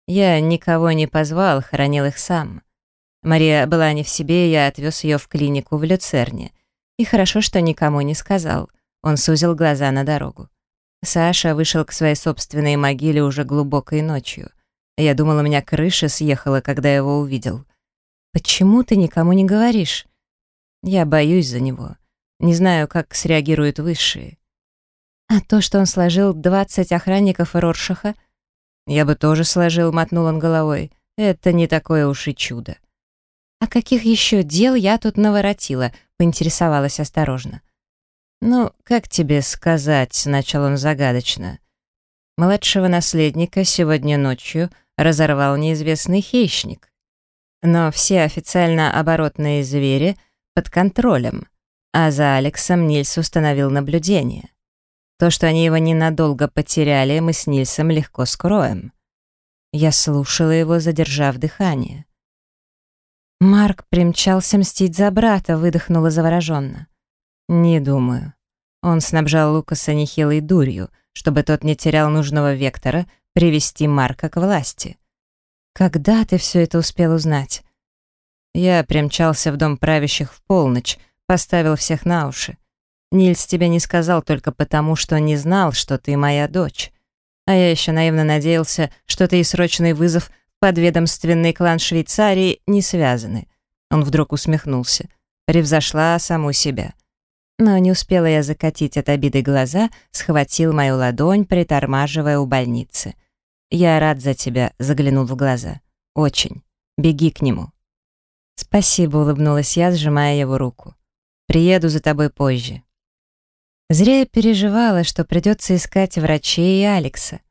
S1: Я никого не позвал, хоронил их сам. Мария была не в себе, я отвез ее в клинику в Люцерне. И хорошо, что никому не сказал. Он сузил глаза на дорогу. Саша вышел к своей собственной могиле уже глубокой ночью. Я думал, у меня крыша съехала, когда его увидел. «Почему ты никому не говоришь?» «Я боюсь за него. Не знаю, как среагируют высшие». «А то, что он сложил 20 охранников Роршаха?» «Я бы тоже сложил», — мотнул он головой. «Это не такое уж и чудо». «А каких еще дел я тут наворотила?» — поинтересовалась осторожно. «Ну, как тебе сказать?» — начал он загадочно. «Младшего наследника сегодня ночью разорвал неизвестный хищник. Но все официально оборотные звери под контролем, а за Алексом Нильс установил наблюдение. То, что они его ненадолго потеряли, мы с Нильсом легко скроем». Я слушала его, задержав дыхание. «Марк примчался мстить за брата», — выдохнула завороженно. «Не думаю. Он снабжал Лукаса нехилой дурью, чтобы тот не терял нужного вектора привести Марка к власти. Когда ты все это успел узнать?» Я примчался в дом правящих в полночь, поставил всех на уши. Нильс тебе не сказал только потому, что не знал, что ты моя дочь. А я еще наивно надеялся, что ты и срочный вызов подведомственный клан Швейцарии не связаны. Он вдруг усмехнулся. Превзошла саму себя. Но не успела я закатить от обиды глаза, схватил мою ладонь, притормаживая у больницы. «Я рад за тебя», — заглянул в глаза. «Очень. Беги к нему». «Спасибо», — улыбнулась я, сжимая его руку. «Приеду за тобой позже». Зря я переживала, что придется искать врачей и Алекса.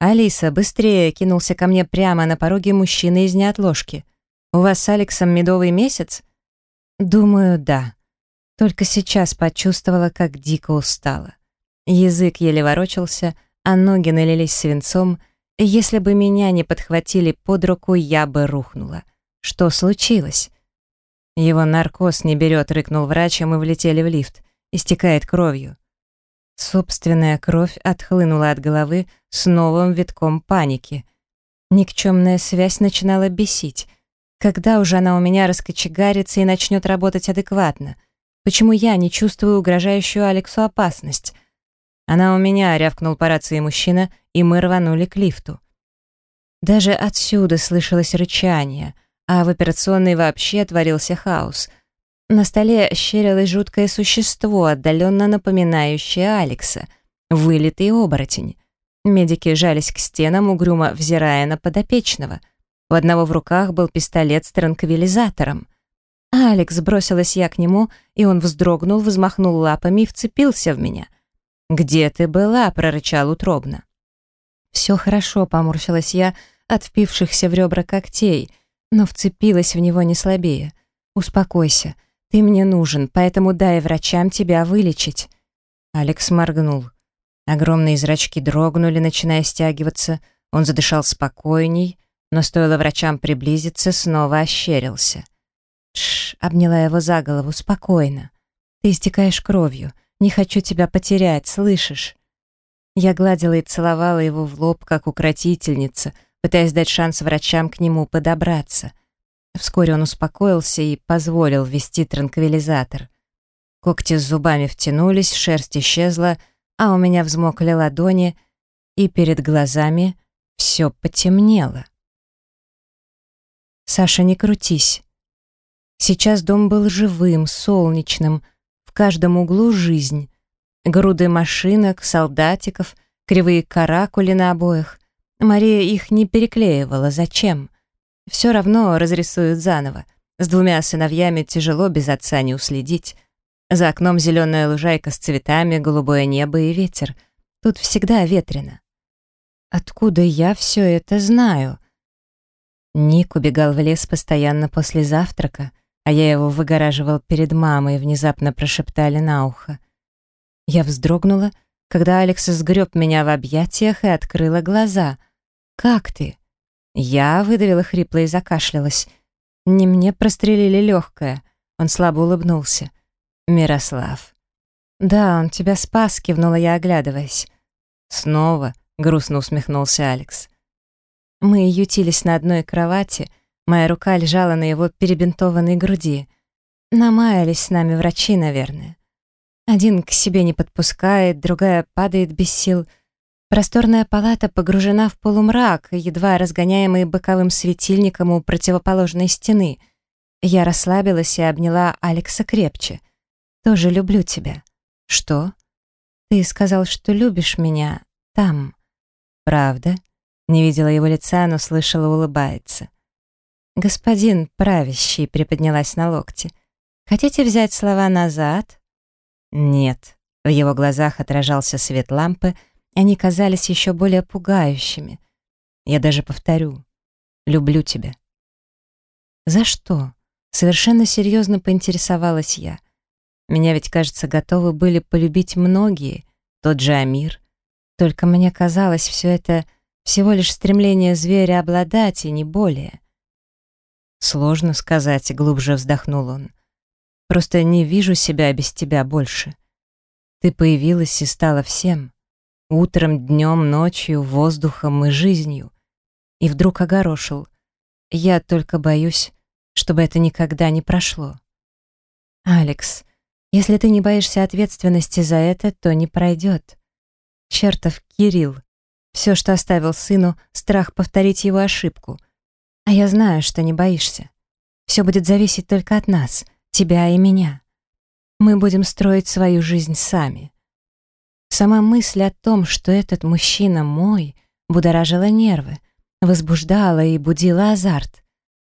S1: «Алиса, быстрее!» — кинулся ко мне прямо на пороге мужчина из неотложки. «У вас с Алексом медовый месяц?» «Думаю, да». Только сейчас почувствовала, как дико устала. Язык еле ворочался, а ноги налились свинцом, если бы меня не подхватили под руку, я бы рухнула. Что случилось? Его наркоз не берет, рыкнул врач, и мы влетели в лифт. Истекает кровью. Собственная кровь отхлынула от головы с новым витком паники. Никчемная связь начинала бесить. Когда уже она у меня раскочегарится и начнет работать адекватно? Почему я не чувствую угрожающую Алексу опасность? Она у меня, рявкнул по рации мужчина, и мы рванули к лифту. Даже отсюда слышалось рычание, а в операционной вообще творился хаос. На столе щерилось жуткое существо, отдаленно напоминающее Алекса, вылитый оборотень. Медики жались к стенам, угрюмо взирая на подопечного. У одного в руках был пистолет с транквилизатором. «Алекс!» — бросилась я к нему, и он вздрогнул, взмахнул лапами и вцепился в меня. «Где ты была?» — прорычал утробно. «Все хорошо», — поморщилась я от впившихся в ребра когтей, но вцепилась в него не слабее. «Успокойся. Ты мне нужен, поэтому дай врачам тебя вылечить». Алекс моргнул. Огромные зрачки дрогнули, начиная стягиваться. Он задышал спокойней, но стоило врачам приблизиться, снова ощерился. Тш, обняла его за голову, спокойно. Ты истекаешь кровью. Не хочу тебя потерять, слышишь? Я гладила и целовала его в лоб, как укротительница, пытаясь дать шанс врачам к нему подобраться. Вскоре он успокоился и позволил ввести транквилизатор. Когти с зубами втянулись, шерсть исчезла, а у меня взмокли ладони, и перед глазами все потемнело. «Саша, не крутись». Сейчас дом был живым, солнечным, в каждом углу жизнь. Груды машинок, солдатиков, кривые каракули на обоях. Мария их не переклеивала. Зачем? Все равно разрисуют заново. С двумя сыновьями тяжело без отца не уследить. За окном зеленая лужайка с цветами, голубое небо и ветер. Тут всегда ветрено. Откуда я все это знаю? Ник убегал в лес постоянно после завтрака, а я его выгораживал перед мамой, внезапно прошептали на ухо. Я вздрогнула, когда Алекс сгреб меня в объятиях и открыла глаза. «Как ты?» Я выдавила хрипло и закашлялась. Не мне прострелили легкое. Он слабо улыбнулся. «Мирослав». «Да, он тебя спас», — кивнула я, оглядываясь. «Снова?» — грустно усмехнулся Алекс. Мы ютились на одной кровати, моя рука лежала на его перебинтованной груди. Намаялись с нами врачи, наверное. Один к себе не подпускает, другая падает без сил. Просторная палата погружена в полумрак, едва разгоняемый боковым светильником у противоположной стены. Я расслабилась и обняла Алекса крепче. «Тоже люблю тебя». «Что?» «Ты сказал, что любишь меня там». «Правда?» Не видела его лица, но слышала, улыбается. «Господин правящий», — приподнялась на локте. «Хотите взять слова назад?» Нет. В его глазах отражался свет лампы, они казались еще более пугающими. Я даже повторю. Люблю тебя. За что? Совершенно серьезно поинтересовалась я. Меня ведь, кажется, готовы были полюбить многие, тот же Амир. Только мне казалось, все это всего лишь стремление зверя обладать, и не более. Сложно сказать, глубже вздохнул он. Просто не вижу себя без тебя больше. Ты появилась и стала всем. Утром, днем, ночью, воздухом и жизнью. И вдруг огорошил. Я только боюсь, чтобы это никогда не прошло. Алекс, если ты не боишься ответственности за это, то не пройдет. Чертов Кирилл. Все, что оставил сыну, страх повторить его ошибку. А я знаю, что не боишься. Все будет зависеть только от нас — тебя и меня. Мы будем строить свою жизнь сами. Сама мысль о том, что этот мужчина мой, будоражила нервы, возбуждала и будила азарт.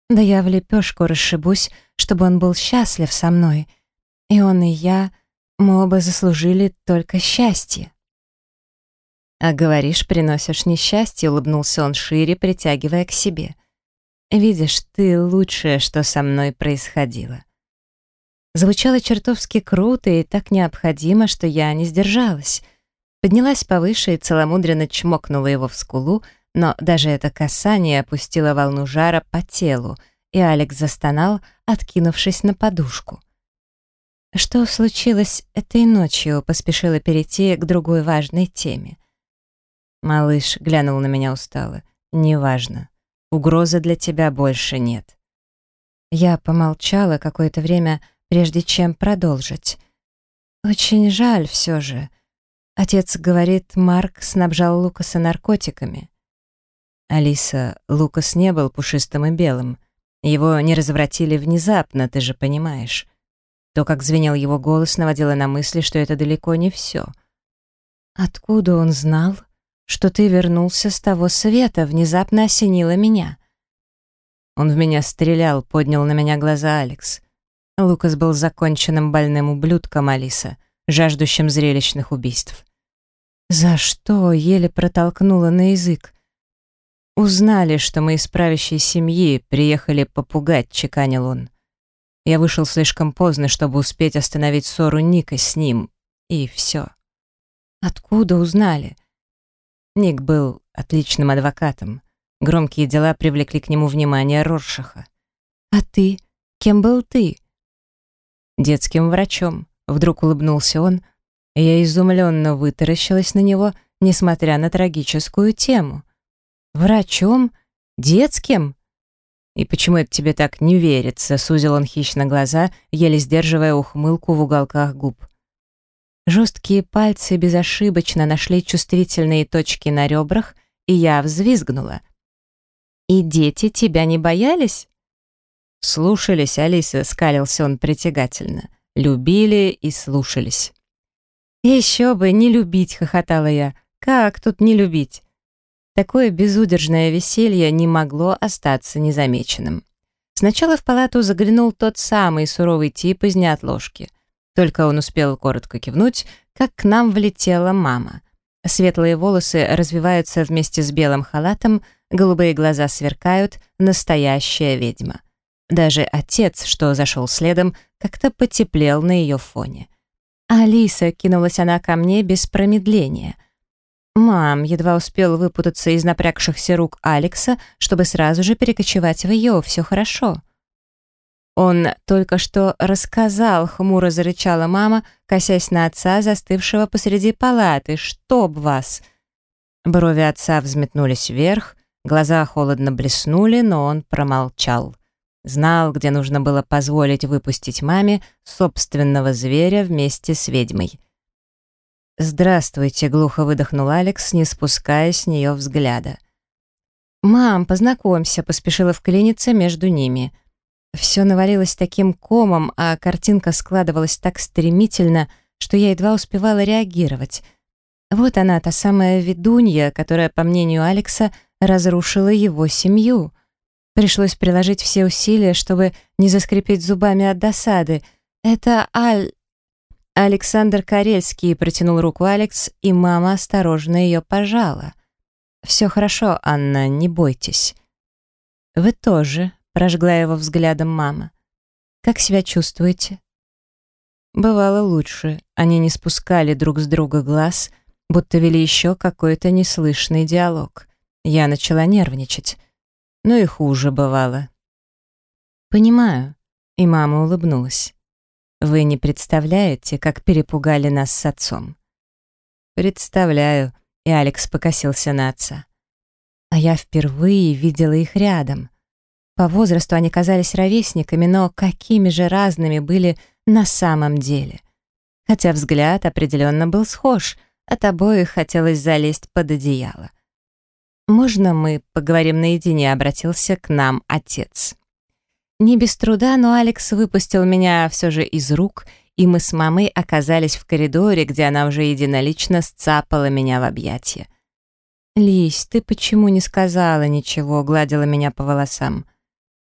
S1: Да я в лепешку расшибусь, чтобы он был счастлив со мной. И он и я, мы оба заслужили только счастье. «А говоришь, приносишь несчастье», — улыбнулся он шире, притягивая к себе. «Видишь, ты лучшее, что со мной происходило. Звучало чертовски круто и так необходимо, что я не сдержалась. Поднялась повыше и целомудренно чмокнула его в скулу, но даже это касание опустило волну жара по телу, и Алекс застонал, откинувшись на подушку. Что случилось этой ночью, поспешила перейти к другой важной теме. Малыш глянул на меня устало. «Неважно. Угрозы для тебя больше нет». Я помолчала какое-то время, прежде чем продолжить. «Очень жаль все же. Отец говорит, Марк снабжал Лукаса наркотиками». «Алиса, Лукас не был пушистым и белым. Его не развратили внезапно, ты же понимаешь». То, как звенел его голос, наводило на мысли, что это далеко не все. «Откуда он знал, что ты вернулся с того света?» Внезапно осенило меня. «Он в меня стрелял», — поднял на меня глаза Алекс. Лукас был законченным больным ублюдком Алиса, жаждущим зрелищных убийств. «За что?» — еле протолкнула на язык. «Узнали, что мы из правящей семьи приехали попугать», — чеканил он. Я вышел слишком поздно, чтобы успеть остановить ссору Ника с ним. И все. Откуда узнали? Ник был отличным адвокатом. Громкие дела привлекли к нему внимание Роршаха. «А ты? Кем был ты?» «Детским врачом», — вдруг улыбнулся он. Я изумленно вытаращилась на него, несмотря на трагическую тему. «Врачом? Детским?» «И почему это тебе так не верится?» — сузил он хищно глаза, еле сдерживая ухмылку в уголках губ. Жесткие пальцы безошибочно нашли чувствительные точки на ребрах, и я взвизгнула. «И дети тебя не боялись?» «Слушались, Алиса», — скалился он притягательно. «Любили и слушались». «Еще бы, не любить», — хохотала я. «Как тут не любить?» Такое безудержное веселье не могло остаться незамеченным. Сначала в палату заглянул тот самый суровый тип из неотложки. Только он успел коротко кивнуть, как к нам влетела мама. Светлые волосы развиваются вместе с белым халатом, голубые глаза сверкают, настоящая ведьма. Даже отец, что зашел следом, как-то потеплел на ее фоне. «Алиса!» — кинулась она ко мне без промедления — Мам едва успел выпутаться из напрягшихся рук Алекса, чтобы сразу же перекочевать в ее, все хорошо. Он только что рассказал, хмуро зарычала мама, косясь на отца, застывшего посреди палаты. «Чтоб вас!» Брови отца взметнулись вверх, глаза холодно блеснули, но он промолчал. Знал, где нужно было позволить выпустить маме собственного зверя вместе с ведьмой. «Здравствуйте», — глухо выдохнул Алекс, не спуская с нее взгляда. «Мам, познакомься», — поспешила вклиниться между ними. Все навалилось таким комом, а картинка складывалась так стремительно, что я едва успевала реагировать. Вот она, та самая ведунья, которая, по мнению Алекса, разрушила его семью. Пришлось приложить все усилия, чтобы не заскрипеть зубами от досады. Это Аль... Александр Карельский протянул руку Алекс, и мама осторожно ее пожала. «Все хорошо, Анна, не бойтесь». «Вы тоже», — прожгла его взглядом мама. «Как себя чувствуете?» Бывало лучше. Они не спускали друг с друга глаз, будто вели еще какой-то неслышный диалог. Я начала нервничать. Ну и хуже бывало. «Понимаю», — и мама улыбнулась. Вы не представляете, как перепугали нас с отцом. Представляю, и Алекс покосился на отца. А я впервые видела их рядом. По возрасту они казались ровесниками, но какими же разными были на самом деле. Хотя взгляд определенно был схож, от обоих хотелось залезть под одеяло. «Можно мы поговорим наедине?» — обратился к нам отец. Не без труда, но Алекс выпустил меня все же из рук, и мы с мамой оказались в коридоре, где она уже единолично сцапала меня в объятия. «Лись, ты почему не сказала ничего?» — гладила меня по волосам.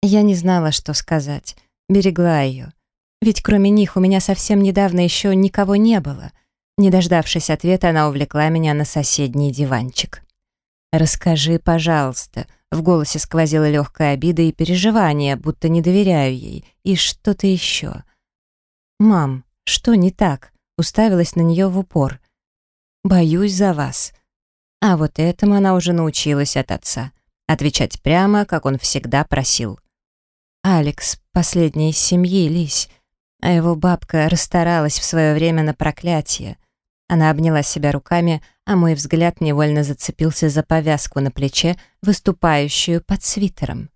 S1: Я не знала, что сказать. Берегла ее. Ведь кроме них у меня совсем недавно еще никого не было. Не дождавшись ответа, она увлекла меня на соседний диванчик. «Расскажи, пожалуйста», в голосе сквозила легкая обида и переживание, будто не доверяю ей. И что-то еще. «Мам, что не так?» Уставилась на нее в упор. «Боюсь за вас». А вот этому она уже научилась от отца. Отвечать прямо, как он всегда просил. «Алекс, последний из семьи, Лись, а его бабка расстаралась в свое время на проклятие. Она обняла себя руками, а мой взгляд невольно зацепился за повязку на плече, выступающую под свитером.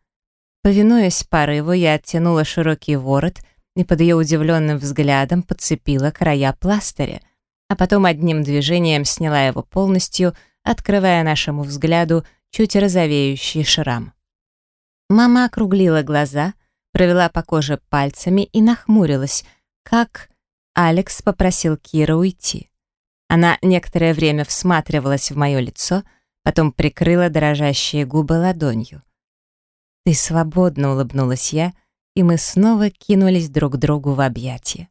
S1: Повинуясь порыву, я оттянула широкий ворот и под ее удивленным взглядом подцепила края пластыря, а потом одним движением сняла его полностью, открывая нашему взгляду чуть розовеющий шрам. Мама округлила глаза, провела по коже пальцами и нахмурилась, как Алекс попросил Кира уйти. Она некоторое время всматривалась в мое лицо, потом прикрыла дрожащие губы ладонью. «Ты свободно», — улыбнулась я, и мы снова кинулись друг другу в объятия.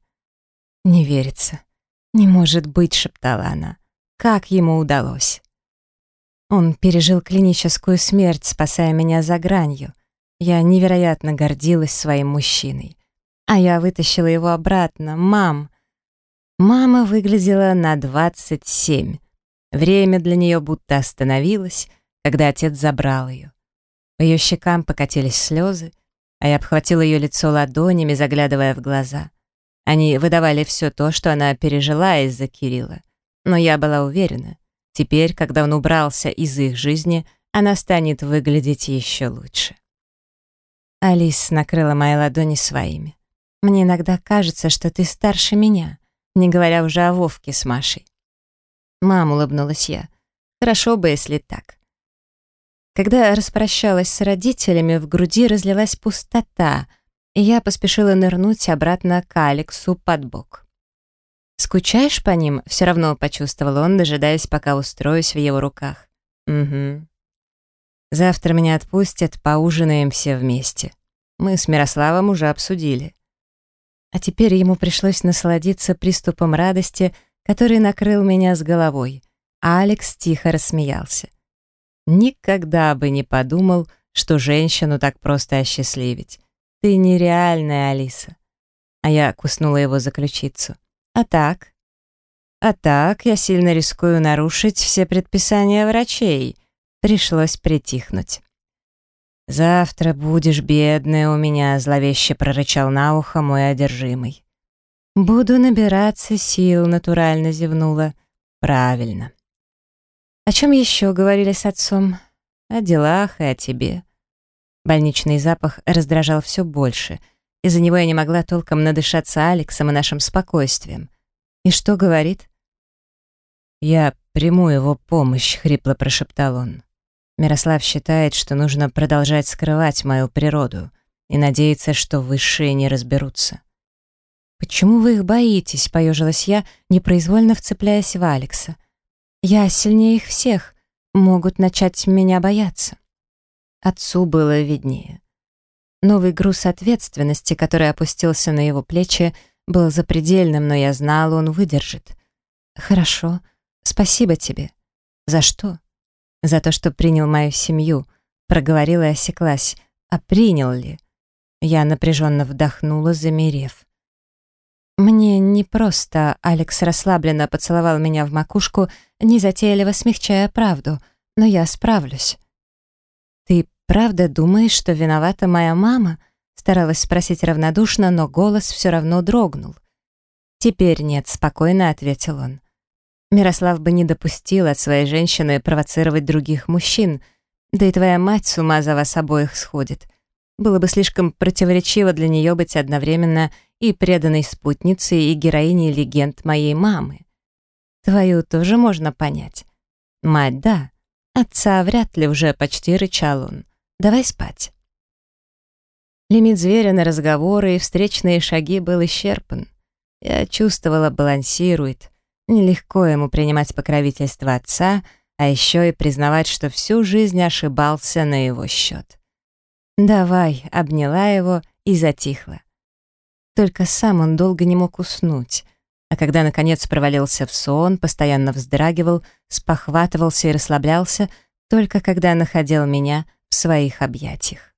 S1: «Не верится. Не может быть», — шептала она. как ему удалось. Он пережил клиническую смерть, спасая меня за гранью. Я невероятно гордилась своим мужчиной. А я вытащила его обратно. Мам! Мама выглядела на 27. Время для нее будто остановилось, когда отец забрал ее. По ее щекам покатились слезы, а я обхватила ее лицо ладонями, заглядывая в глаза. Они выдавали все то, что она пережила из-за Кирилла. Но я была уверена, теперь, когда он убрался из их жизни, она станет выглядеть еще лучше. Алис накрыла мои ладони своими. «Мне иногда кажется, что ты старше меня, не говоря уже о Вовке с Машей». «Мам», — улыбнулась я, — «хорошо бы, если так. Когда распрощалась с родителями, в груди разлилась пустота, и я поспешила нырнуть обратно к Алексу под бок. «Скучаешь по ним?» — все равно почувствовал он, дожидаясь, пока устроюсь в его руках. «Угу. Завтра меня отпустят, поужинаем все вместе. Мы с Мирославом уже обсудили». А теперь ему пришлось насладиться приступом радости, который накрыл меня с головой. А Алекс тихо рассмеялся. Никогда бы не подумал, что женщину так просто осчастливить. Ты нереальная, Алиса. А я куснула его за ключицу. А так? А так я сильно рискую нарушить все предписания врачей. Пришлось притихнуть. «Завтра будешь бедная у меня», — зловеще прорычал на ухо мой одержимый. «Буду набираться сил», — натурально зевнула. «Правильно». О чем еще говорили с отцом? О делах и о тебе. Больничный запах раздражал все больше. Из-за него я не могла толком надышаться Алексом и нашим спокойствием. И что говорит? «Я приму его помощь», — хрипло прошептал он. Мирослав считает, что нужно продолжать скрывать мою природу и надеется, что высшие не разберутся. «Почему вы их боитесь?» — поежилась я, непроизвольно вцепляясь в Алекса. Я сильнее их всех, могут начать меня бояться. Отцу было виднее. Новый груз ответственности, который опустился на его плечи, был запредельным, но я знала, он выдержит. «Хорошо, спасибо тебе». «За что?» «За то, что принял мою семью», проговорила и осеклась. «А принял ли?» Я напряженно вдохнула, замерев. Мне не просто Алекс расслабленно поцеловал меня в макушку, незатейливо смягчая правду, но я справлюсь. «Ты правда думаешь, что виновата моя мама?» Старалась спросить равнодушно, но голос все равно дрогнул. «Теперь нет», — спокойно ответил он. Мирослав бы не допустил от своей женщины провоцировать других мужчин, да и твоя мать с ума за вас обоих сходит. Было бы слишком противоречиво для нее быть одновременно и преданной спутницей, и героиней легенд моей мамы. Твою тоже можно понять. Мать, да. Отца вряд ли уже почти рычал он. Давай спать. Лимит зверя на разговоры и встречные шаги был исчерпан. Я чувствовала, балансирует. Нелегко ему принимать покровительство отца, а еще и признавать, что всю жизнь ошибался на его счет. «Давай», — обняла его и затихла. Только сам он долго не мог уснуть, а когда, наконец, провалился в сон, постоянно вздрагивал, спохватывался и расслаблялся, только когда находил меня в своих объятиях.